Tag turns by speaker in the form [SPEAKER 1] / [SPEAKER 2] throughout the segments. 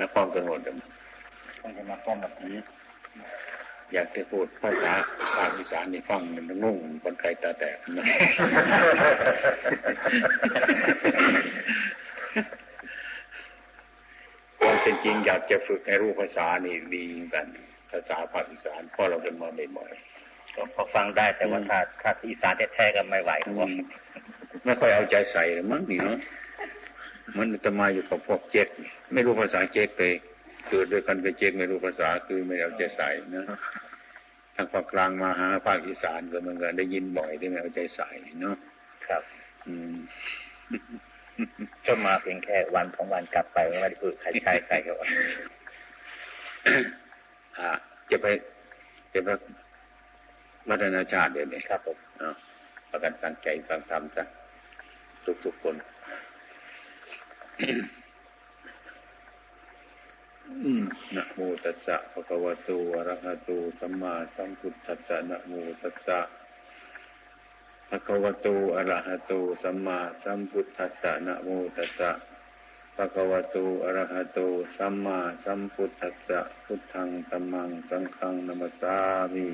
[SPEAKER 1] มาพร้อมกันหมด
[SPEAKER 2] ต้องจะมาพร้อมกับนี้
[SPEAKER 1] อยากจะพูดภาษาภาคอีสานนี่ฟังมันงงคนไกลตาแตกนะความเป็นจริงอยากจะฝึกให้รู้ภาษานี่ดีกัน ภาษาภาคอีสานเพราะเราเป็นมาบ่อย
[SPEAKER 2] ๆก็พอฟังได้แต่ว่าถ้าถ้าอีสานแท้ๆก็ไม่ไหวครับ
[SPEAKER 1] ไม่ค่อยเอาใจใส่เลยมั้งนี่เนาะ มันจะมาอยู่กับพวกเจ๊กไม่รู้ภาษาเจ๊กเลยเกิดด้วยกันกับเจ๊กไม่รู้ภาษาคือไม่เอาใจใส่นะทางภาคกลางมาหาภาคอีสานก็เหมือนกันได้ยินบ่อยที่ไม่เอาใจใส่เนาะ
[SPEAKER 2] ครับ อืมก็มาเพียงแค่วันของวันกลับไปไม่ได้พูดใครใช้ใครก็ว่า
[SPEAKER 1] จะไปจะไปวัฒนาชาติเดี๋ยวนี้
[SPEAKER 2] ครับผม
[SPEAKER 1] ประกันตั้งใจฟังธรรมซะทุกๆคน นะโมตัสสะภะคะวะโตอะระหะโตสัมมาสัมพุทธัสสะนะโมตัสสะภะคะวะโตอะระหะโตสัมมาสัมพุทธัสสะนะโมตัสสะภะคะวะโตอะระหะโตสัมมาสัมพุทธัสสะพุทธังธัมมังสังฆังนัมสามิ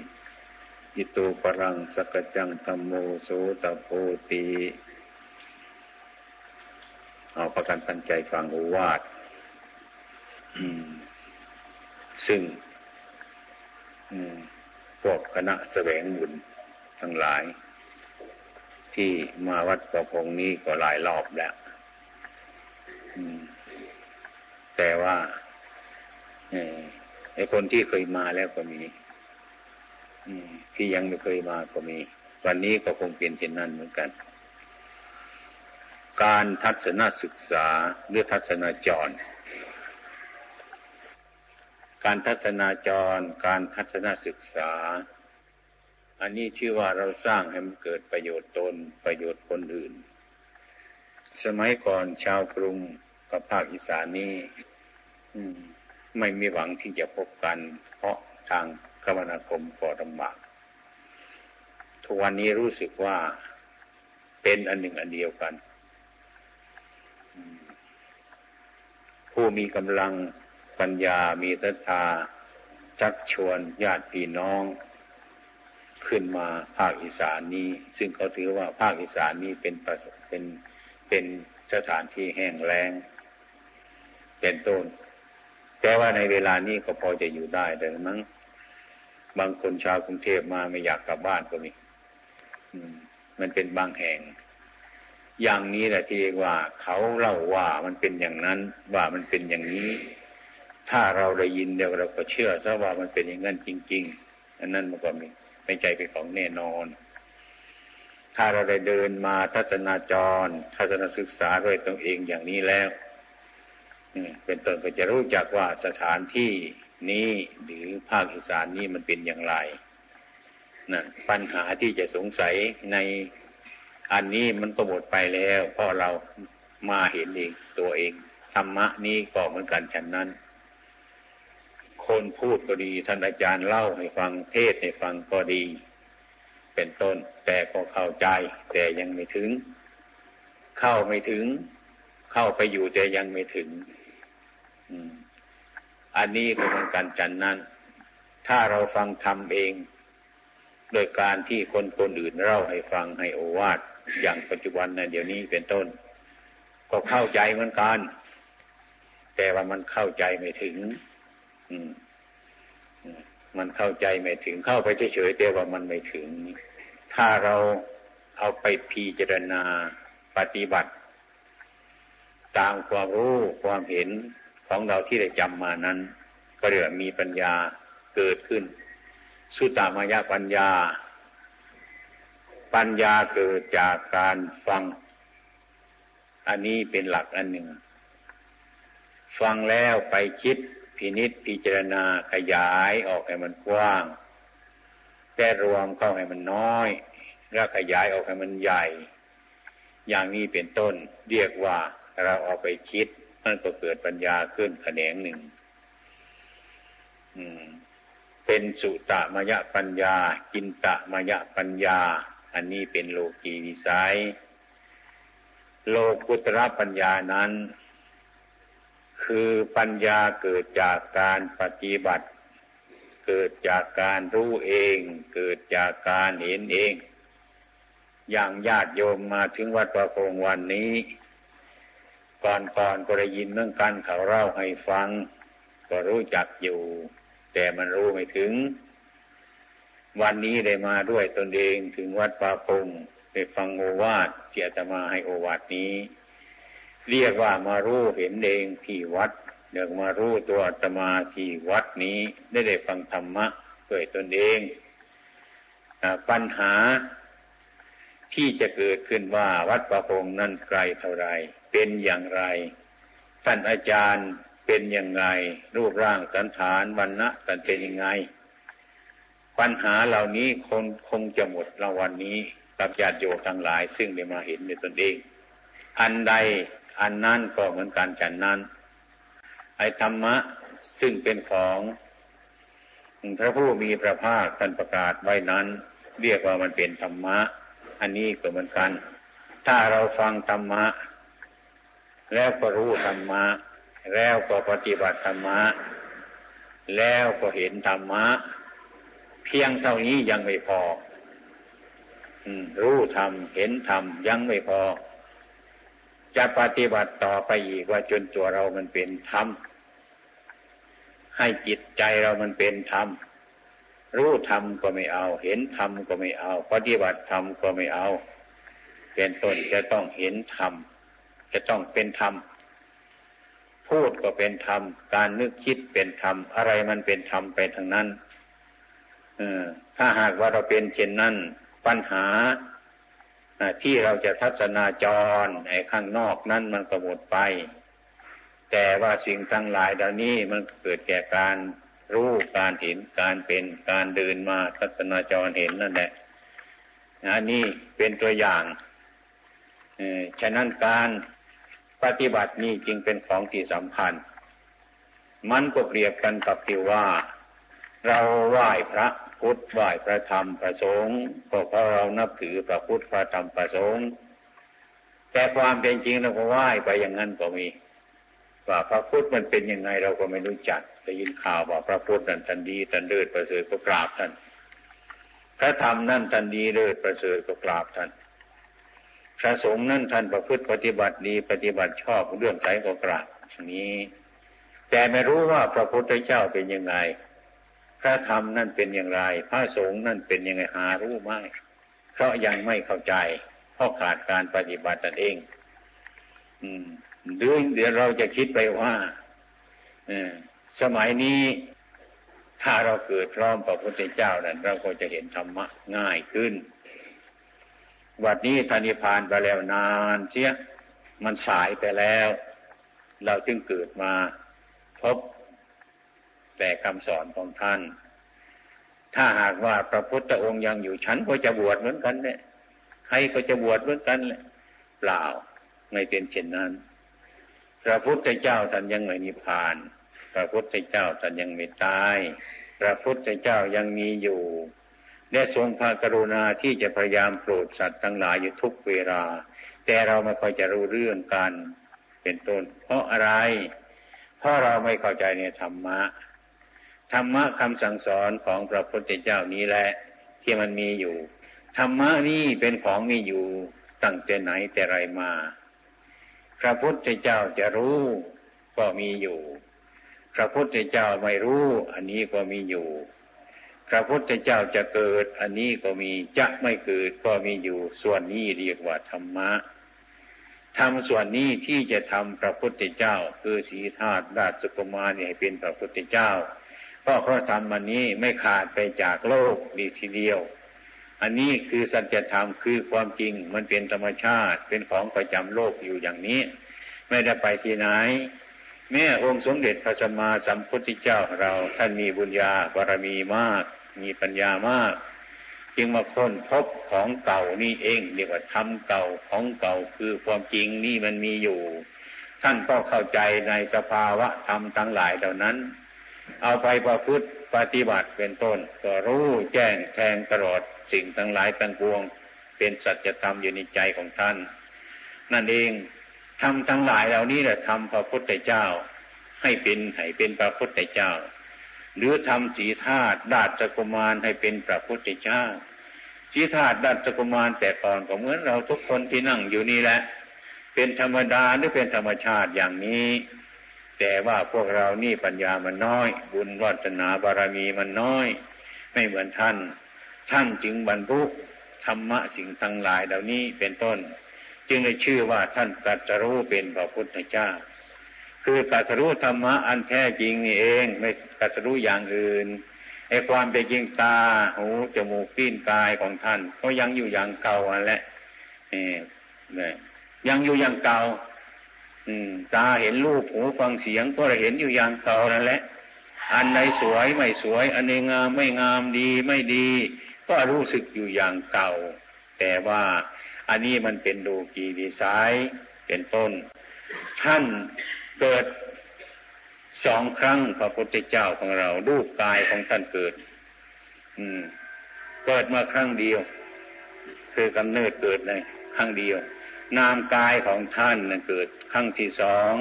[SPEAKER 1] อิโตปรังสกจังธรรมโมโสตโพติ เอาประกันตั้งใจฟังโอวาทซึ่งพวกคณะแสวงบุญทั้งหลาย ที่มาวัดประพงนี้ก็หลายรอบแล้วแต่ว่าไอ้คนที่เคยมาแล้วก็มีที่ยังไม่เคยมาก็มี วันนี้ก็คงเป็นเช่นนั้นเหมือนกัน การทัศนศึกษาหรือทัศนาจร การทัศนาจร การทัศนศึกษา อันนี้ชื่อว่าเราสร้างให้มันเกิดประโยชน์ตนประโยชน์คนอื่น สมัยก่อนชาวกรุงกับภาคอีสานนี้ไม่มีหวังที่จะพบกัน เพราะทางคมนาคมก็ลำบากทุกวันนี้รู้สึกว่าเป็นอันหนึ่งอันเดียวกัน ผู้มีกำลังปัญญามีศรัทธาชักชวนญาติพี่น้อง ขึ้นมาภาคอีสานนี้ ซึ่งเขาถือว่าภาคอีสานนี้เป็นเป็นเป็นสถานที่แห้งแล้ง เป็นต้น แต่ว่าในเวลานี้ก็พอจะอยู่ได้แต่มั้งบางคนชาวกรุงเทพมาไม่อยากกลับบ้านก็มีมันเป็นบางแห่ง อย่างนี้แหละที่เรียกว่าเขาเล่าว่ามันเป็นอย่างนั้นว่ามันเป็นอย่างนี้ ถ้าเราได้ยินเดี๋ยวเราก็เชื่อซะว่ามันเป็นอย่างนั้นจริง ๆ อันนั้นมันก็มีไม่ใจเป็นของแน่นอน ถ้าเราได้เดินมาทัศนาจร ทัศนศึกษาด้วยตนเองอย่างนี้แล้วเป็นต้นก็จะรู้จักว่าสถานที่นี้หรือภาคอีสานนี้มันเป็นอย่างไรนะปัญหาที่จะสงสัยใน อันนี้มันก็หมดไปแล้วเพราะเรามาเห็นเองตัวเองธรรมะนี้ก็เหมือนกันฉันนั้น คนพูดก็ดีท่านอาจารย์เล่าให้ฟังเทศให้ฟังก็ดี เป็นต้น แต่ก็เข้าใจ แต่ยังไม่ถึง เข้าไม่ถึง เข้าไปอยู่แต่ยังไม่ถึงอันนี้ก็เหมือนกันจันนั้น ถ้าเราฟังทำเอง โดยการที่คนคนอื่นเล่าให้ฟังให้โอวาท อย่างปัจจุบันนะเดี๋ยวนี้เป็นต้น ก็เข้าใจเหมือนกัน แต่ว่ามันเข้าใจไม่ถึง อืมมันเข้าใจไม่ถึงเข้าไปเฉยๆแต่ว่ามันไม่ถึง ถ้าเราเอาไปพิจารณาปฏิบัติ ตามความรู้ความเห็นของเราที่ได้จำมานั้น ก็เรียกมีปัญญาเกิดขึ้น สุตตามายปัญญา ปัญญาเกิดจากการฟัง อันนี้เป็นหลักอันหนึ่ง ฟังแล้วไปคิดพินิษพิจารณาขยายออกให้มันกว้าง แต่รวมเข้าให้มันน้อย แล้วขยายออกให้มันใหญ่ อย่างนี้เป็นต้น เรียกว่าเราเอาไปคิด มันก็เกิดปัญญาขึ้นแขนงหนึ่งเป็นสุตะมยะปัญญา กินตะมยะปัญญา อันนี้เป็นโลกีวิสัย โลกุตระปัญญานั้น คือปัญญาเกิดจากการปฏิบัติ เกิดจากการรู้เอง เกิดจากการเห็นเอง อย่างญาติโยมมาถึงวัดประพงวันนี้ ก่อนก่อนก็ได้ยินเรื่องกันเขาเล่าให้ฟัง ก็รู้จักอยู่ แต่มันรู้ไม่ถึง วันนี้ได้มาด้วยตนเองถึงวัดประพงได้ฟังโอวาทที่อาตมาให้โอวาทนี้ เรียกว่ามารู้เห็นเองที่วัดเดี๋ยวมารู้ตัวอาตมาที่วัดนี้ได้ได้ฟังธรรมะด้วยตนเองปัญหาที่จะเกิดขึ้นว่าวัดประพงนั้นไกลเท่าไร เป็นอย่างไร ท่านอาจารย์เป็นอยังไงรูปร่างสันฐานวันณะตันเป็นยังไง ปัญหาเหล่านี้คงคงจะหมดละวันนี้กับญาติโยมทั้งหลาย ซึ่งได้มาเห็นในตนเอง อันใดอันนั้นก็เหมือนกันฉันนั้น ไอ้ธรรมะซึ่งเป็นของพระผู้มีพระภาคท่านประกาศไว้นั้น เรียกว่ามันเป็นธรรมะ อันนี้ก็เหมือนกัน ถ้าเราฟังธรรมะ แล้วก็รู้ธรรมะ แล้วก็ปฏิบัติธรรมะ แล้วก็เห็นธรรมะ เพียงเท่านี้ยังไม่พอรู้ธรรมเห็นธรรมยังไม่พอ จะปฏิบัติต่อไปอีกว่าจนตัวเรามันเป็นธรรมให้จิตใจเรามันเป็นธรรมรู้ธรรมก็ไม่เอา เห็นธรรมก็ไม่เอา ปฏิบัติธรรมก็ไม่เอา เป็นต้นจะต้องเห็นธรรมจะต้องเป็นธรรมพูดก็เป็นธรรมการนึกคิดเป็นธรรมอะไรมันเป็นธรรมไปทางนั้น ถ้าหากว่าเราเป็นเช่นนั้น ปัญหาที่เราจะทัศนาจรไอ้ข้างนอกนั้นมันก็หมดไป แต่ว่าสิ่งทั้งหลายเหล่านี้มันเกิดแก่การรู้การเห็นการเป็นการเดินมาทัศนาจรเห็นนั่นแหละอันนี้เป็นตัวอย่างฉะนั้นการปฏิบัตินี้จึงเป็นของที่สำคัญ มันก็เปรียบกันกับที่ว่า เราไหว้พระ พุทธไหว้พระธรรมพระสงฆ์ก็เพราะเรานับถือพระพุทธพระธรรมพระสงฆ์แต่ความเป็นจริงเราก็ไหว้ไปอย่างนั้นก็มีว่าพระพุทธมันเป็นยังไงเราก็ไม่รู้จักได้ยินข่าวว่าพระพุทธนั้นทันดีทันเลิศประเสริฐก็กราบท่านพระธรรมนั่นทันดีเลิศประเสริฐก็กราบท่านพระสงฆ์นั่นท่านประพฤติปฏิบัติดีปฏิบัติชอบเรื่องใจก็กราบนี้ แต่ไม่รู้ว่าพระพุทธเจ้าเป็นยังไง พระธรรมนั่นเป็นอย่างไร พระสงฆ์นั่นเป็นยังไงหารู้ไหมเพราะยังไม่เข้าใจ เพราะขาดการปฏิบัติตนเอง อืมหรือเดี๋ยวเราจะคิดไปว่าสมัยนี้ถ้าเราเกิดพร้อมพระพุทธเจ้านั้นเราก็จะเห็นธรรมะง่ายขึ้น วันนี้ธนิพานไปแล้วนานเสียมันสายไปแล้ว เราจึงเกิดมาพบ แต่คำสอนของท่าน ถ้าหากว่าพระพุทธองค์ยังอยู่ฉันก็จะบวชเหมือนกันเนี่ยใครก็จะบวชเหมือนกันเลยเปล่าไม่เป็นเช่นนั้น พระพุทธเจ้าท่านยังไม่นิพพาน พระพุทธเจ้าท่านยังไม่ตาย พระพุทธเจ้ายังมีอยู่ได้ทรงพระกรุณาที่จะพยายามโปรดสัตว์ทั้งหลายอยู่ทุกเวลา แต่เราไม่ค่อยจะรู้เรื่องกัน เป็นต้น เพราะอะไร เพราะเราไม่เข้าใจในธรรมะ ธรรมะคำสั่งสอนของพระพุทธเจ้านี้แหละที่มันมีอยู่ ธรรมะนี้เป็นของมีอยู่ตั้งแต่ไหนแต่ไรมา พระพุทธเจ้าจะรู้ก็มีอยู่ พระพุทธเจ้าไม่รู้ อันนี้ก็มีอยู่ พระพุทธเจ้าจะเกิด อันนี้ก็มีจะไม่เกิดก็มีอยู่ ส่วนนี้เรียกว่าธรรมะทำส่วนนี้ที่จะทำพระพุทธเจ้า คือสีธาตุราชกุมารนี่ให้เป็นพระพุทธเจ้า เพราะพระธรรมอันนี้ไม่ขาดไปจากโลกดีทีเดียว อันนี้คือสัจธรรมคือความจริงมันเป็นธรรมชาติเป็นของประจำโลกอยู่อย่างนี้ ไม่ได้ไปที่ไหน แม่องค์สมเด็จพระสัมมาสัมพุทธเจ้าเราท่านมีบุญญาบารมีมาก มีปัญญามาก จึงมาค้นพบของเก่านี่เองเรียกว่าธรรมเก่าของเก่าคือความจริงนี่มันมีอยู่ ท่านก็เข้าใจในสภาวะธรรมทั้งหลายเหล่านั้น เอาไปประพฤติปฏิบัติเป็นต้น ก็รู้แจ้งแทงตลอดสิ่งทั้งหลายทั้งปวง เป็นสัจธรรมอยู่ในใจของท่าน นั่นเองทำทั้งหลายเหล่านี้แหละทำพระพุทธเจ้า ให้เป็นให้เป็นพระพุทธเจ้า หรือทำสีธาตุดาจกุมารให้เป็นพระพุทธเจ้าสีธาตุดาจกุมารแต่ก่อนก็เหมือนเราทุกคนที่นั่งอยู่นี่แหละ เป็นธรรมดาหรือเป็นธรรมชาติอย่างนี้ แต่ว่าพวกเรานี่ปัญญามันน้อย บุญวัฒนาบารมีมันน้อย ไม่เหมือนท่าน ท่านจึงบรรลุธรรมะสิ่งทั้งหลายเหล่านี้เป็นต้น จึงได้ชื่อว่าท่านตรัสรู้เป็นพระพุทธเจ้า คือตรัสรู้ธรรมะอันแท้จริงนี่เองไม่ตรัสรู้อย่างอื่นไอ้ความเป็นจริงตาหูจมูกปิ้นกายของท่าน ก็ยังอยู่อย่างเก่าอันแหละเนี่ยยังอยู่อย่างเก่า ตาเห็นรูปหูฟังเสียงก็เห็นอยู่อย่างเก่านั่นแหละ อันไหนสวยไม่สวย อันไหนงามไม่งามดีไม่ดี ก็รู้สึกอยู่อย่างเก่า แต่ว่าอันนี้มันเป็นดูกีดีไซน์เป็นต้น ท่านเกิดสองครั้งพระพุทธเจ้าของเรารูปกายของท่านเกิด อืม เกิดมาครั้งเดียว คือกำเนิดเกิดเลยครั้งเดียว นามกายของท่านเกิดครั้งที่สอง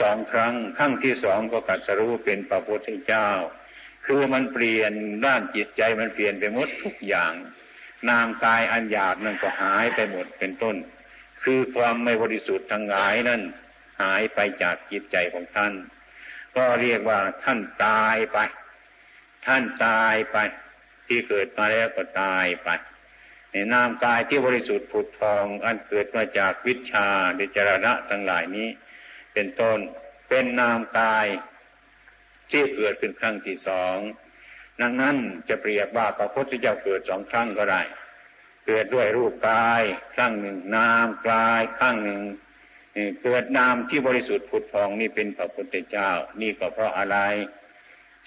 [SPEAKER 1] สองครั้งครั้งที่สองก็กัดสรู้เป็นพระพุทธเจ้า คือมันเปลี่ยนด้านจิตใจมันเปลี่ยนไปหมดทุกอย่าง นามกายอันหยาบนั่นก็หายไปหมดเป็นต้น คือความไม่บริสุทธิ์ทั้งหลายนั่นหายไปจากจิตใจของท่าน ก็เรียกว่าท่านตายไป ท่านตายไป ที่เกิดมาแล้วก็ตายไป นนามกายที่บริสุทธิ์ผุดทอง อันเกิดมาจากวิชาเดจารณะทั้งหลายนี้ เป็นต้นเป็นนามกายที่เกิดเป็นครั้งที่สองดังนั้นจะเปรียบว่าพระพุทธเจ้าเกิดสองครั้งก็ได้ เกิดด้วยรูปกายครั้งหนึ่งนามกายครั้งหนึ่งเกิดนามที่บริสุทธิ์ผุดพองนี่เป็นพระพุทธเจ้า นี่ก็เพราะอะไร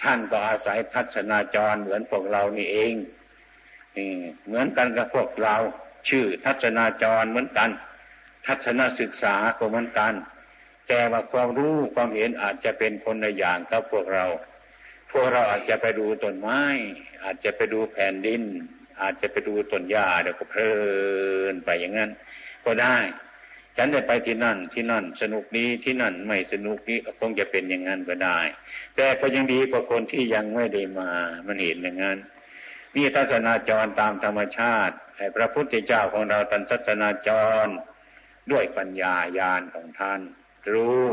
[SPEAKER 1] ท่านก็อาศัยทัศนาจรเหมือนพวกเรานี่เอง เหมือนกันกับพวกเรา ชื่อทัศนาจรเหมือนกัน ทัศนศึกษาก็เหมือนกัน แต่ว่าความรู้ความเห็นอาจจะเป็นคนในอย่างกับพวกเรา พวกเราอาจจะไปดูต้นไม้ อาจจะไปดูแผ่นดิน อาจจะไปดูต้นหญ้าเดี๋ยวก็เพลินไปอย่างนั้น ก็ได้ฉันได้ไปที่นั่นที่นั่นสนุกนี้ที่นั่นไม่สนุกนี้คงจะเป็นอย่างนั้นก็ได้ แต่ก็ยังดีกว่าคนที่ยังไม่ได้มา มันเห็นอย่างนั้น นี่ทัศนาจรตามธรรมชาติพระพุทธเจ้าของเราตันทัศนาจรด้วยปัญญาญาณของท่าน รู้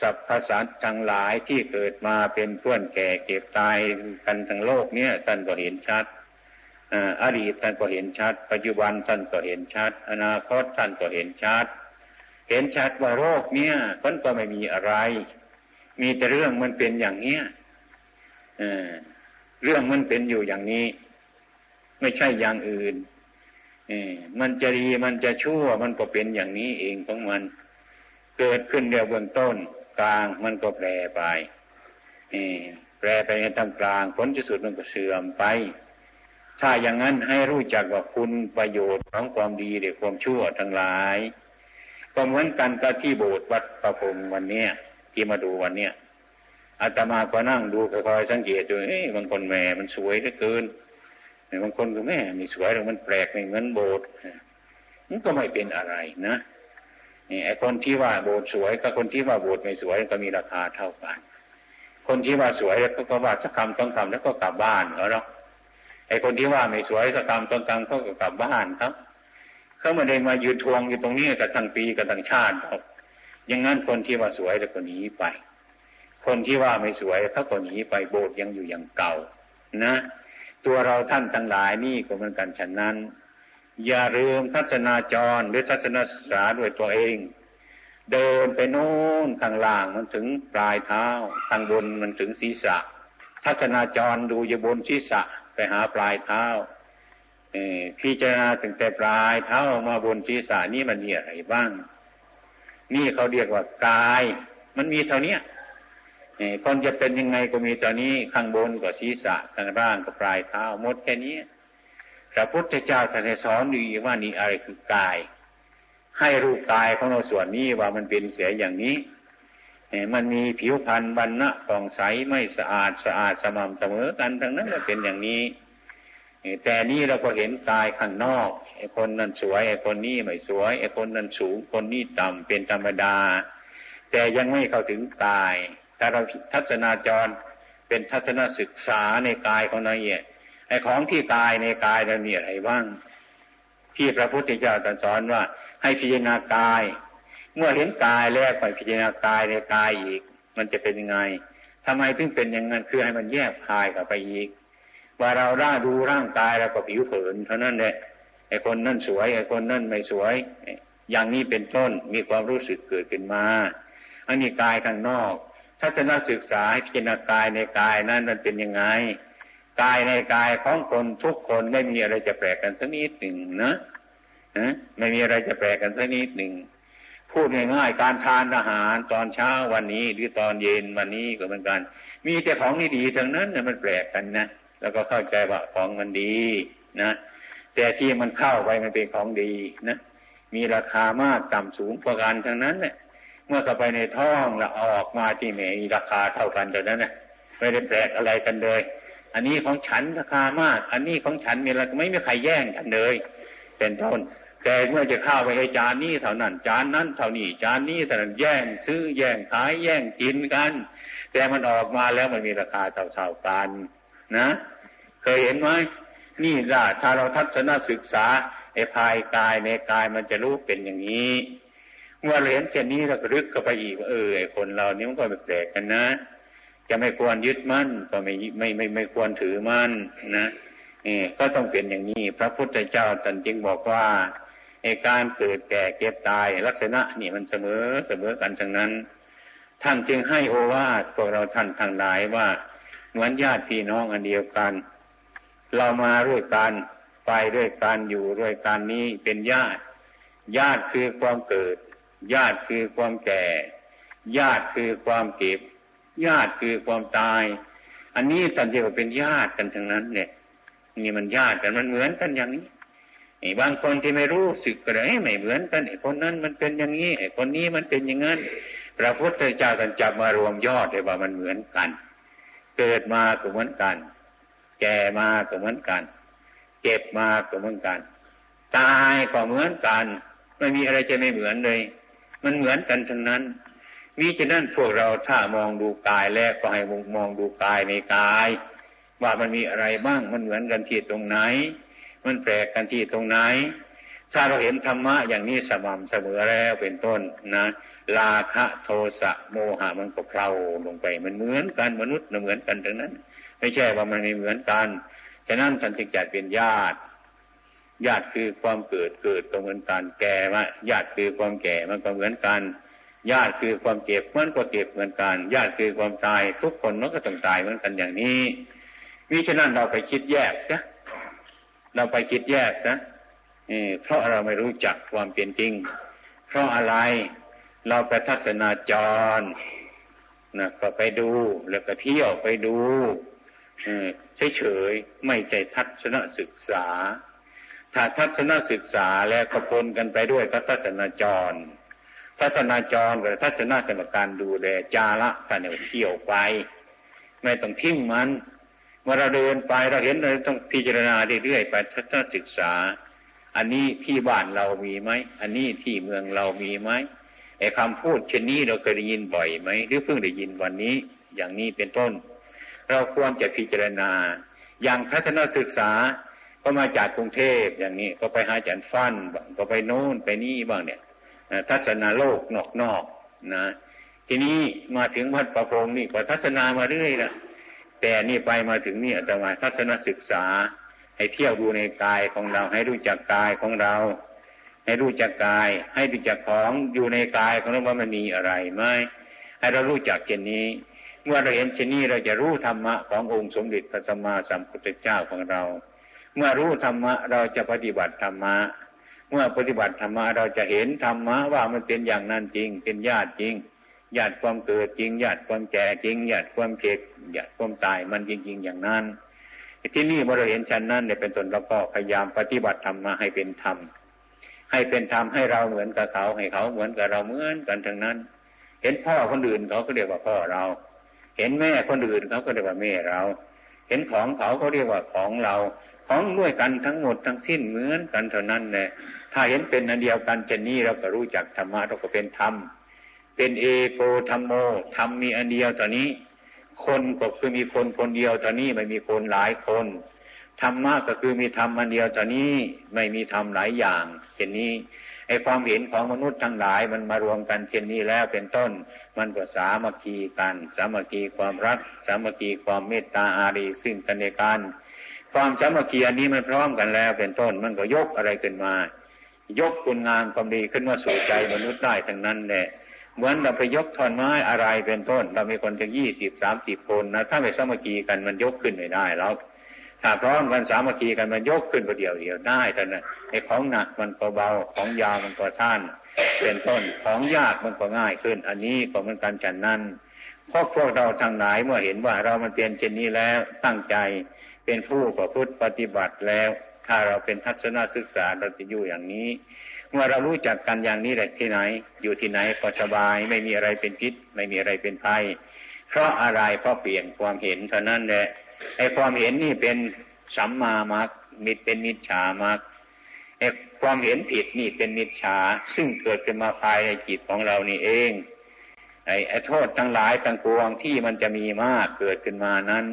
[SPEAKER 1] สัพพสัตทั้งหลายที่เกิดมาเป็นเพื่อนแก่เก็บตายกันทั้งโลกเนี้ยท่านก็เห็นชัดอดีตท่านก็เห็นชัด ปัจจุบันท่านก็เห็นชัด อนาคตท่านก็เห็นชัด เห็นชัดว่าโรคเนี้ยมันก็ไม่มีอะไร มีแต่เรื่องมันเป็นอย่างเนี้ย เรื่องมันเป็นอยู่อย่างนี้ ไม่ใช่อย่างอื่นมันจะดีมันจะชั่วมันก็เป็นอย่างนี้เองของมัน เกิดขึ้นเดียวเบื้องต้น กลางมันก็แปรไปแปรไปในทำกลางผลที่สุดมันก็เสื่อมไป ถ้าอย่างนั้นให้รู้จักว่าคุณประโยชน์ของความดีหรือความชั่วทั้งหลายก็เหมือนกันกับที่โบสถ์วัดประพงวันเนี้ยที่มาดูวันเนี้ย อาตมาก็นั่งดูคอยสังเกตดูเอ้บางคนแหม่มันสวยเหลือเกินบางคนก็แม่มีสวยแต่มันแปลกไม่เหมือนโบสถ์มันก็ไม่เป็นอะไรนะนี่ไอ้คนที่ว่าโบสถ์สวยกับคนที่ว่าโบสถ์ไม่สวยก็มีราคาเท่ากัน คนที่ว่าสวยแล้วก็ว่าสักคำต้องคำแล้วก็กลับบ้านเหรอไอ้คนที่ว่าไม่สวยก็ตามต้นตังเขาก็กลับบ้านครับเขาไม่ได้มายืนทวงอยู่ตรงนี้กับทั้งปีกับทั้งชาติครับอย่างนั้นคนที่ว่าสวยแล้วก็หนีไป คนที่ว่าไม่สวยเขาก็หนีไปโบสถ์ยังอยู่อย่างเก่า นะ ตัวเราท่านทั้งหลายนี่ก็เหมือนกันฉะนั้น อย่าลืมทัศนาจรหรือทัศนศึกษาด้วยตัวเอง เดินไปโน่นข้างล่างมันถึงปลายเท้าทางบนมันถึงศีรษะ ทัศนาจรดูอยู่บนศีรษะไปหาปลายเท้าพิจารณาถึงแต่ปลายเท้ามาบนศีรษะนี่มันมีอะไรบ้าง นี่เขาเรียกว่ากาย มันมีเท่านี้ คนจะเป็นยังไงก็มีตอนนี้ข้างบนก็ศีรษะข้างล่างก็ปลายเท้าหมดแค่นี้พระพุทธเจ้าท่านสอนดีว่านี่อะไรคือกาย ให้รูปกายของเราส่วนนี้ว่ามันเป็นเสียอย่างนี้มันมีผิวพรรณบรรณะผ่องใสไม่สะอาดสะอาดสม่ำเสมอกันทั้งนั้นก็เป็นอย่างนี้แต่นี่เราก็เห็นกายข้างนอกไอ้คนนั้นสวยไอ้คนนี้ไม่สวยไอ้คนนั้นสูงคนนี้ต่ำเป็นธรรมดา แต่ยังไม่เข้าถึงกาย ถ้าเราทัศนาจรเป็นทัศนศึกษาในกายของเราเนี่ยไอ้ของที่กายในกายเรามีอะไรบ้าง ที่พระพุทธเจ้าตรัสสอนว่า ให้พิจารณากาย เมื่อเห็นกายแล้วไปพิจารณากายในกายอีก มันจะเป็นยังไงทำไมถึงเป็นอย่างนั้นคือให้มันแยกกายกับไปอีก ว่าเราร่าดูร่างกายเราก็ผิวเผิน เท่านั้นแหละไอ้คนนั่นสวยไอ้คนนั่นไม่สวย อย่างนี้เป็นต้นมีความรู้สึกเกิดขึ้นมาอันนี้กายข้างนอก ทัศนศึกษาให้พิจารณากายในกายนั้นมันเป็นยังไง กายในกายของคนทุกคนไม่มีอะไรจะแปลกกันสักนิดหนึ่งนะนะไม่มีอะไรจะแปลกกันสักนิดหนึ่งพูดง่ายๆการทานอาหารตอนเช้าวันนี้หรือตอนเย็นวันนี้ก็เหมือนกัน มีแต่ของนี่ดีทั้งนั้นนะมันแปลกกันนะแล้วก็เข้าใจว่าของมันดีนะแต่ที่มันเข้าไปมันเป็นของดีนะมีราคามากต่ำสูงประการทั้งนั้นเนี่ย เมื่อเข้าไปในท้องแล้วออกมาที่มีราคาเท่ากันแต่นั้นนะไม่ได้แปลกอะไรกันเลย อันนี้ของฉันราคามาก อันนี้ของฉันมีอะไรไม่มีใครแย่งกันเลย เป็นต้นแต่เมื่อจะเข้าไปในจานนี้เท่านั้น จานนั้นเท่านี้จานนี้เท่านั้นแย่งซื้อแย่งขายแย่งกินกัน แต่มันออกมาแล้วมันมีราคาเท่าๆกันนะ เคยเห็นไหมนี่ล่ะถ้าเราทัศนศึกษาไอ้ภายกายในกายมันจะรู้เป็นอย่างนี้ เมื่อเห็นเช่นนี้เราก็รึกเข้าไปอีกเออไอคนเรานี่มันก็แปลกกันนะ จะไม่ควรยึดมั่นก็ไม่ไม่ไม่ไม่ควรถือมั่นนะนี่ก็ต้องเป็นอย่างนี้ พระพุทธเจ้าตรัสจึงบอกว่าไอการเกิดแก่เก็บตายลักษณะนี่มันเสมอเสมอกันทั้งนั้น ท่านจึงให้โอวาทพวกเราท่านทางหลายว่าเหมือนญาติพี่น้องอันเดียวกัน เรามาด้วยกันไปด้วยกันอยู่ด้วยกันนี้เป็นญาติ ญาติคือความเกิด ญาติคือความแก่ ญาติคือความเก็บ ญาติคือความตาย อันนี้ท่านเรียกว่าเป็นญาติกันทั้งนั้นเนี่ยนี่มันญาติกันมันเหมือนกันอย่างนี้ไอ้บางคนที่ไม่รู้สึกก็เลยไม่เหมือนกันไอ้คนนั้นมันเป็นอย่างนี้ไอ้คนนี้มันเป็นอย่างนั้นพระพุทธเจ้ากันจับมารวมยอดเลยว่ามันเหมือนกัน เกิดมาก็เหมือนกัน แก่มาก็เหมือนกัน เจ็บมาก็เหมือนกัน ตายก็เหมือนกัน ไม่มีอะไรจะไม่เหมือนเลย มันเหมือนกันทั้งนั้นมิฉะนั้นพวกเราถ้ามองดูกายแล้วก็ให้มองดูกายในกาย ว่ามันมีอะไรบ้างมันเหมือนกันที่ตรงไหน มันแปลกกันที่ตรงไหน ถ้าเราเห็นธรรมะอย่างนี้สม่ำเสมอแล้วเป็นต้นนะลาคะโทสะโมหะมันก็เพลาลงไป มันเหมือนกันมนุษย์เหมือนกันทั้งนั้น ไม่ใช่ว่ามันไม่เหมือนกัน ฉะนั้นท่านจึงจัดเป็นญาติ ญาติคือความเกิดเกิดก็เหมือนกันแก่ว่าญาติคือความแก่มันก็เหมือนกัน ญาติคือความเก็บมันก็เก็บเหมือนกัน ญาติคือความตาย ทุกคนมันก็ต้องตายเหมือนกันอย่างนี้มิฉะนั้นเราไปคิดแยกซะเราไปคิดแยกซะเพราะเราไม่รู้จักความเป็นจริง เพราะอะไรเราไปทัศนาจรนะก็ไปดูแล้วก็เที่ยวไปดูเฉยๆไม่ใจทัศนศึกษา ถ้าทัศนศึกษาแล้วก็ปนกันไปด้วยก็ทัศนาจร ทัศนาจรกับทัศนกรรมการดูแลจาระกันเนี่ยเที่ยวไป ไม่ต้องทิ้งมันเมื่อเราเดินไปเราเห็นเราต้องพิจารณาเรื่อยๆไปทัศนศึกษา อันนี้ที่บ้านเรามีไหมอันนี้ที่เมืองเรามีไหมไอ้คำพูดเช่นนี้เราเคยได้ยินบ่อยไหมหรือเพิ่งได้ยินวันนี้ อย่างนี้เป็นต้น เราควรจะพิจารณา อย่างทัศนศึกษา ก็มาจากกรุงเทพอย่างนี้ ก็ไปหาอาจารย์ฟันบ้างก็ไปโน่นไปนี่บ้างเนี่ยทัศนาโลกนอกนอกนะ ทีนี้มาถึงวัดประพงนี่ก็ทัศนามาเรื่อยละแต่นี่ไปมาถึงนี่แต่มาทัศนศึกษา ให้เที่ยวดูในกายของเรา ให้รู้จักกายของเรา ให้รู้จักกาย ให้รู้จักของอยู่ในกายของเราว่ามันมีอะไรไหมให้เรารู้จักเช่นนี้ เมื่อเราเห็นเช่นนี้เราจะรู้ธรรมะขององค์สมเด็จพระสัมมาสัมพุทธเจ้าของเรา เมื่อรู้ธรรมะเราจะปฏิบัติธรรมะ เมื่อปฏิบัติธรรมะเราจะเห็นธรรมะว่ามันเป็นอย่างนั้นจริง เป็นญาติจริงญาติความเกิดจริงญาติความแก่จริงญาติความเก็บญาติความตายมันจริง ๆ อย่างนั้นที่นี่เมื่อเราเห็นชั้นนั้นเนี่ยเป็นตนเราก็พยายามปฏิบัติธรรมะให้เป็นธรรมให้เป็นธรรมให้เราเหมือนกับเขาให้เขาเหมือนกับเราเหมือนกันทั้งนั้น เห็นพ่อคนอื่นเขาก็เรียกว่าพ่อเรา เห็นแม่คนอื่นเขาก็เรียกว่าแม่เรา เห็นของเขาเขาเรียกว่าของเรา ของด้วยกันทั้งหมดทั้งสิ้นเหมือนกันเท่านั้นแหละถ้าเห็นเป็นอันเดียวกันเช่นนี้เราก็รู้จักธรรมะเราก็เป็นธรรม เป็นเอโกธรรมโมธรรมมีอันเดียวตอนนี้ คนก็คือมีคนคนเดียวตอนนี้ไม่มีคนหลายคนธรรมะก็คือมีธรรมอันเดียวตอนนี้ไม่มีธรรมหลายอย่างเช่นนี้ไอความเห็นของมนุษย์ทั้งหลายมันมารวมกันเช่นนี้แล้วเป็นต้น มันก็สามัคคีกัน สามัคคีความรัก สามัคคีความเมตตาอารีซึ่งกันและกัน ความสามัคคีอันนี้มันพร้อมกันแล้ว เป็นต้นมันก็ยกอะไรขึ้นมา ยกคุณงามความดีขึ้นมาสู่ใจมนุษย์ได้ทั้งนั้นแหละเหมือนเราไปยกท่อนไม้อะไรเป็นต้น เรามีคนถึงยี่สิบสามสิบคนนะถ้าไม่สามัคคีกันมันยกขึ้นไม่ได้แล้วถ้าพร้อมกันสามัคคีกันมันยกขึ้นประเดียวเดียวได้แต่นะไอ้ของหนักมันก็เบาของยาวมันก็สั้นเป็นต้นของยากมันก็ง่ายขึ้น อันนี้ก็เหมือนกันฉันนั้นเพราะพวกเราทางไหนเมื่อเห็นว่าเรามันเปลี่ยนเช่นนี้แล้วตั้งใจ เป็นผู้ประพฤติปฏิบัติแล้ว ถ้าเราเป็นทัศนศึกษาเราจะอยู่อย่างนี้ เมื่อเรารู้จักกันอย่างนี้แหละที่ไหน อยู่ที่ไหนก็สบาย ไม่มีอะไรเป็นพิษ ไม่มีอะไรเป็นภัย เพราะอะไรเพราะเปลี่ยนความเห็นเท่านั้นแหละไอ้ความเห็นนี่เป็นสัมมามักมิตรเป็นมิจฉามักไอ้ความเห็นผิดนี่เป็นมิจฉาซึ่งเกิดขึ้นมาภายในจิตของเรานี่เองไอ้ไอ้โทษทั้งหลายทั้งปวงที่มันจะมีมากเกิดขึ้นมานั้น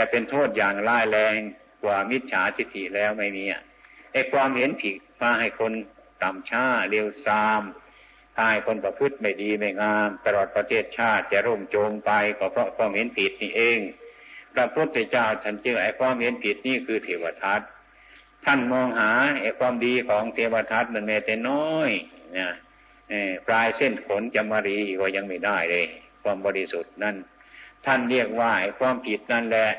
[SPEAKER 1] จะเป็นโทษอย่างร้ายแรงกว่ามิจฉาทิฏฐิแล้วไม่มีไอ้ความเห็นผิดพาให้คนต่ำช้าเร็วซามพาให้คนประพฤติไม่ดีไม่งาม ตลอดประเทศชาติจะร่มโจมไปก็เพราะความเห็นผิดนี่เองพระพุทธเจ้าท่านจึงไอ้ความเห็นผิดนี่คือเทวทัตท่านมองหาไอ้ความดีของเทวทัตมันแม้แต่น้อยนะปลายเส้นขนจมารีก็ยังไม่ได้เลย ความบริสุทธิ์นั่นท่านเรียกว่าไอ้ความผิดนั่นแหละ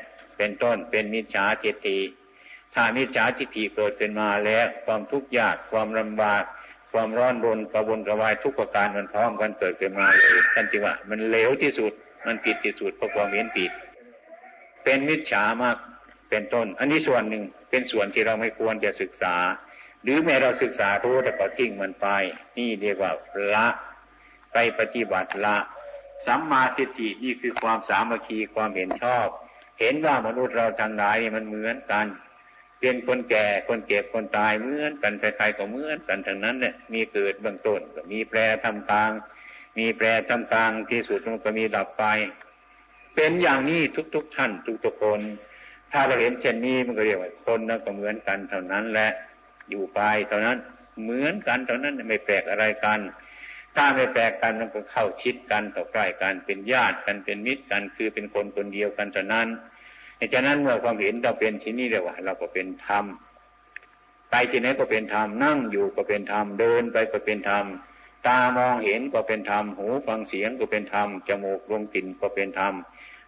[SPEAKER 1] เป็นต้นเป็นมิจฉาทิฏฐิถ้ามิจฉาทิฏฐิเกิดขึ้นมาแล้วความทุกข์ยากความลำบาก ความร้อนรนกระวนกระวายทุกประการมันพร้อมกันเกิดขึ้นมาเลยท่านจึงว่า มันเลวที่สุด มันผิดที่สุดเพราะความเห็นผิด เป็นมิจฉามากเป็นต้น อันนี้ส่วนหนึ่งเป็นส่วนที่เราไม่ควรจะศึกษา หรือแม้เราศึกษารู้แต่ก็ทิ้งมันไป นี่เรียกว่าละไปปฏิบัติละสัมมาทิฏฐินี่คือความสามัคคีความเห็นชอบ เห็นว่ามนุษย์เราทั้งหลายมันเหมือนกัน เป็นคนแก่คนเก็บคนตายเหมือนกันใครๆก็เหมือนกันทั้งนั้นเนี่ยมีเกิดเบื้องต้นก็มีแปรทำกลาง มีแปรทำกลางที่สุดมันก็มีดับไป เป็นอย่างนี้ทุก ๆทท่านทุกๆคน ถ้าเราเห็นเช่นนี้มันก็เรียกว่าคนนั้นก็เหมือนกันเท่านั้นแหละอยู่ไปเท่านั้นเหมือนกันเท่านั้นไม่แปลกอะไรกัน ถ้าไม่แปลกกันมันก็เข้าชิดกันต่อใกล้กันเป็นญาติกันเป็นมิตรกันคือเป็นคนคนเดียวกันเท่นั้นฉะนั้นเมื่อความเห็นเราเป็นที่นี่เรียกว่า เราก็เป็นธรรมไปที่ไหนก็เป็นธรรมนั่งอยู่ก็เป็นธรรมเดินไปก็เป็นธรรมตามองเห็นก็เป็นธรรมหูฟังเสียงก็เป็นธรรมจมูกลมกลิ่นก็เป็นธรรม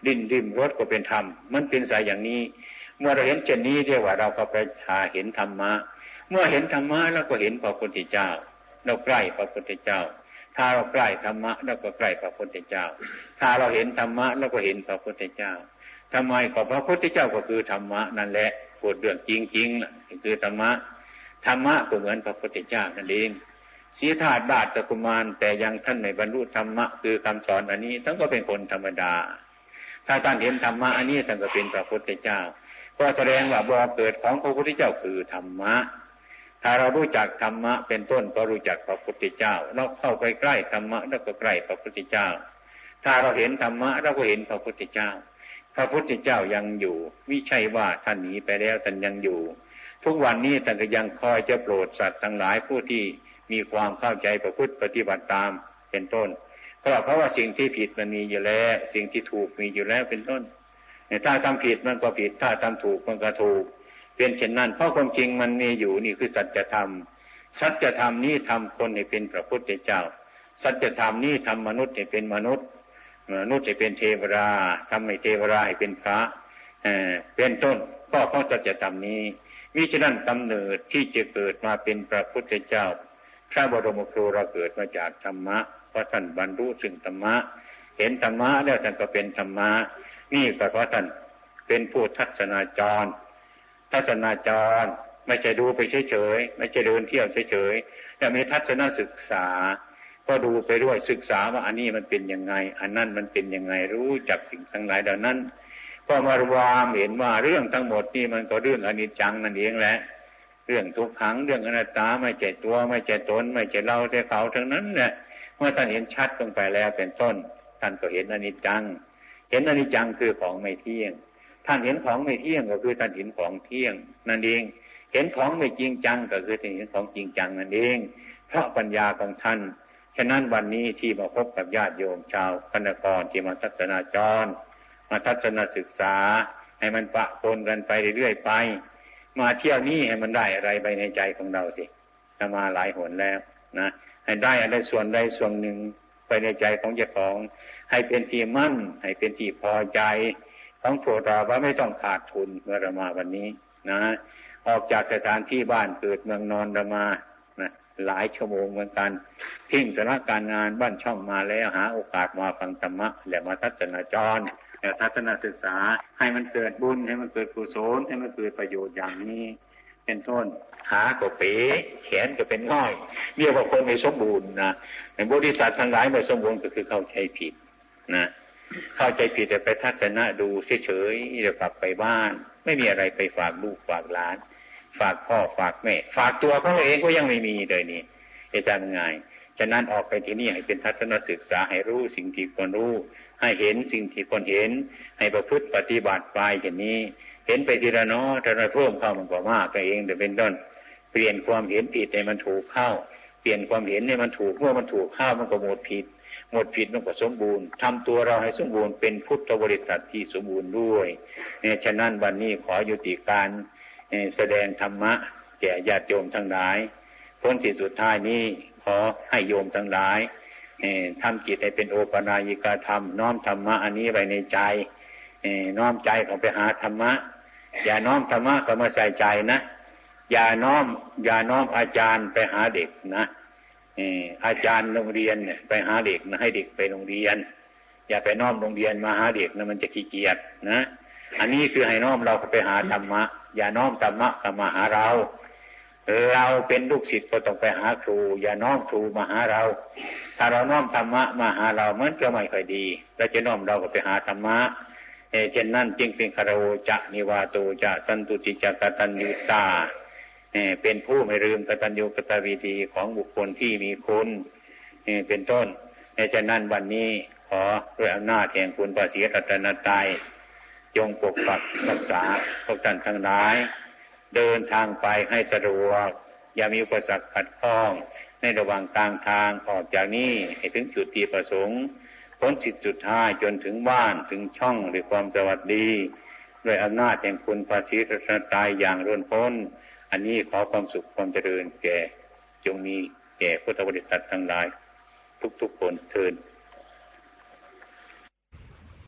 [SPEAKER 1] ดิ้นดิ้มรสก็เป็นธรรมมันเป็นสายอย่างนี้ เมื่อเราเห็นเช่นนี้เรียกว่าเราก็ไปชาเห็นธรรมะ เมื่อเห็นธรรมะเราก็เห็นพระพุทธเจ้า เราใกล้พระพุทธเจ้า ถ้าเราใกล้ธรรมะเราก็ใกล้พระพุทธเจ้า ถ้าเราเห็นธรรมะเราก็เห็นพระพุทธเจ้าทำไมก็พระพุทธเจ้าก็คือธรรมะนั่นแหละพูดเรื่องจริงๆล่ะคือธรรมะธรรมะก็เหมือนพระพุทธเจ้านั่นเองสีธาตุบาทตะกุมารแต่ยังท่านในบรรลุธรรมะคือคำสอนอันนี้ทั้งก็เป็นคนธรรมดา ถ้าท่านเห็นธรรมะอันนี้ท่านก็เป็นพระพุทธเจ้า ก็แสดงว่าบ่อเกิดของพระพุทธเจ้าคือธรรมะ ถ้าเรารู้จักธรรมะเป็นต้นก็รู้จักพระพุทธเจ้า เราเข้าใกล้ธรรมะแล้วก็ใกล้พระพุทธเจ้า ถ้าเราเห็นธรรมะเราก็เห็นพระพุทธเจ้า พระพุทธเจ้ายังอยู่ไม่ใช่ว่าท่านหนีไปแล้วท่านยังอยู่ ทุกวันนี้ท่านก็ยังคอยจะโปรดสัตว์ทั้งหลายผู้ที่มีความเข้าใจประพฤติปฏิบัติตามเป็นต้นก็เพราะว่าสิ่งที่ผิดมันมีอยู่แล้ว สิ่งที่ถูกมีอยู่แล้วเป็นต้นถ้าทำผิดมันก็ผิด ถ้าทำถูกมันก็ถูก เป็นเช่นนั้น เพราะความจริงมันมีอยู่นี่คือสัจธรรม สัจธรรมนี้ทำคนให้เป็นพระพุทธเจ้า สัจธรรมนี้ทำมนุษย์ให้เป็นมนุษย์ มนุษย์ให้เป็นเทวราทำให้เทวราให้เป็นพระเป็นต้นก็เพราะสัจธรรมนี้มิฉะนั้นกำเนิดที่จะเกิดมาเป็นพระพุทธเจ้า พระบรมครูเราเกิดมาจากธรรมะเพราะท่านบรรลุซึ่งธรรมะ เห็นธรรมะแล้วท่านก็เป็นธรรมะ นี่ก็เพราะท่านเป็นผู้ทัศนาจร ทัศนาจร ไม่ใช่ดูไปเฉยๆไม่ใช่เดินเที่ยวเฉยๆแต่มีทัศนศึกษา ก็ดูไปด้วยศึกษาว่าอันนี้มันเป็นยังไง อันนั้นมันเป็นยังไงรู้จักสิ่งทั้งหลายเหล่านั้น ก็มารวามเห็นว่าเรื่องทั้งหมดนี่มันก็เรื่องอนิจจังนั่นเองแหละเรื่องทุกขังเรื่องอนัตตาไม่ใช่ตัวไม่ใช่ตนไม่ใช่เราแต่เขาทั้งนั้นแหละเมื่อท่านเห็นชัดลงไปแล้วเป็นต้น ท่านก็เห็นอนิจจัง เห็นอนิจจังคือของไม่เที่ยง ท่านเห็นของไม่เที่ยงก็คือท่านเห็นของเที่ยงนั่นเอง เห็นของไม่จริงจังก็คือท่านเห็นของจริงจังนั่นเอง เพราะปัญญาของท่าน ฉะนั้นวันนี้ที่มาพบกับญาติโยมชาวพนกรที่มาทัศนาจร มาทัศนศึกษา ให้มันปะปนกันไปเรื่อยๆไป มาเที่ยวนี้ให้มันได้อะไรไปในใจของเราสิจะมาหลายหนแล้วนะให้ได้อะไรส่วนใดส่วนหนึ่งไปในใจของเจ้าของ ให้เป็นที่มั่น ให้เป็นที่พอใจ ของพวกเราว่าไม่ต้องขาดทุนเมื่อเรามาวันนี้นะ ออกจากสถานที่บ้านเกิดเมืองนอนเรามานะหลายชั่วโมงเหมือนกันทิ้งสถานการงานบ้านช่องมาแล้วหาโอกาสมาฟังธรรมะและมาทัศนาจรและทัศนศึกษาให้มันเกิดบุญให้มันเกิดกุศลให้มันเกิดประโยชน์อย่างนี้ เป็นต้นขาก็เป๋แขนก็เป็นง่อยเรียกว่าคนไม่สมบูรณ์นะในบริษัททั้งหลายไม่สมบูรณ์ก็คือเข้าใจผิดนะ เข้าใจผิดแต่ไปทัศนะดูเฉยๆจะกลับไปบ้าน ไม่มีอะไรไปฝากลูกฝากหลาน ฝากพ่อฝากแม่ ฝากตัวเขาเองก็ยังไม่มีเลยนี่จะทำไงฉะนั้นออกไปที่นี่ให้เป็นทัศนศึกษาให้รู้สิ่งที่ควรรู้ ให้เห็นสิ่งที่ควรเห็น ให้ประพฤติปฏิบัติไปอย่างนี้ เห็นไปทีละน้อทีละเพิ่มเข้ามันก็มากไปเองแต่เป็นต้นเปลี่ยนความเห็นผิดให้มันถูกเข้า เปลี่ยนความเห็นให้มันถูกเมื่อมันถูกเข้ามันก็หมดผิด หมดผิดมันก็สมบูรณ์ทำตัวเราให้สมบูรณ์เป็นพุทธบริษัทที่สมบูรณ์ด้วยเนี่ยฉะนั้นวันนี้ขอยุติการแสดงธรรมะ แก่ญาติโยมทั้งหลายพ้นที่สุดท้ายนี้ขอให้โยมทั้งหลายทำจิตให้เป็นโอปนายิกาธรรม น้อมธรรมะอันนี้ไว้ในใจน้อมใจของไปหาธรรมะ อย่าน้อมธรรมะก็มาใส่ใจนะ อย่าน้อม อย่าน้อมอาจารย์ไปหาเด็กนะ อาจารย์โรงเรียนเนี่ยไปหาเด็กนะให้เด็กไปโรงเรียน อย่าไปน้อมโรงเรียนมาหาเด็กนะมันจะขี้เกียจนะอันนี้คือให้น้อมเราไปหาธรรมะ อย่าน้อมธรรมะกมาหาเรา เราเป็นลูกศิษย์ก็ต้องไปหาครู อย่าน้อมครูมาหาเรา ถ้าเราน้อมธรรมะมาหาเรามันก็ไม่ค่อยดีเราจะน้อมเราก็ไปหาธรรมะเช่นนั้นจึงเป็นคารโวจะนิวาโตจะสันตุติจักตัญญูตา เป็นผู้ไม่ลืมกตัญญูกตวิธีของบุคคลที่มีคุณเป็นต้นในฉะนั้นวันนี้ขอด้วยอำนาจแห่งคุณพระศรีรัตนตรัยจงปกปักรักษาพวกท่านทั้งหลาย เดินทางไปให้สะดวก อย่ามีอุปสรรคขัดข้อง ในระหว่างกลางทางออกจากนี้ให้ถึงจุดที่ประสงค์พ้นจิตจุดท้ายจนถึงบ้านถึงช่องด้วยความสวัสดี ด้วยอำนาจแห่งคุณพระศรีรัตนตรัยอย่างร่นพ้น อันนี้ขอความสุขความเจริญแก่ จงมีแก่พุทธบริษัททั้งหลาย ทุกๆคนเทิน